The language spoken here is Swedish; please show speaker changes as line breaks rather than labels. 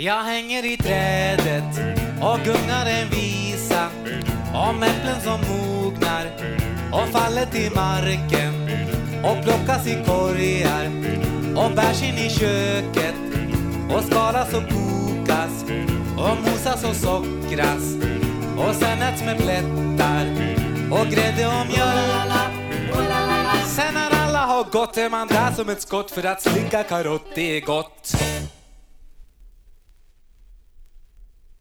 Jag hänger i trädet och gungar en visa om äpplen som mognar och faller till marken och plockas i korgar och bärs in i köket och skalas och kokas och mosas och sockras och sen äts med plättar och grädde och mjölk. Sen när alla har gått är man där som ett skott för att slicka karott, det är gott.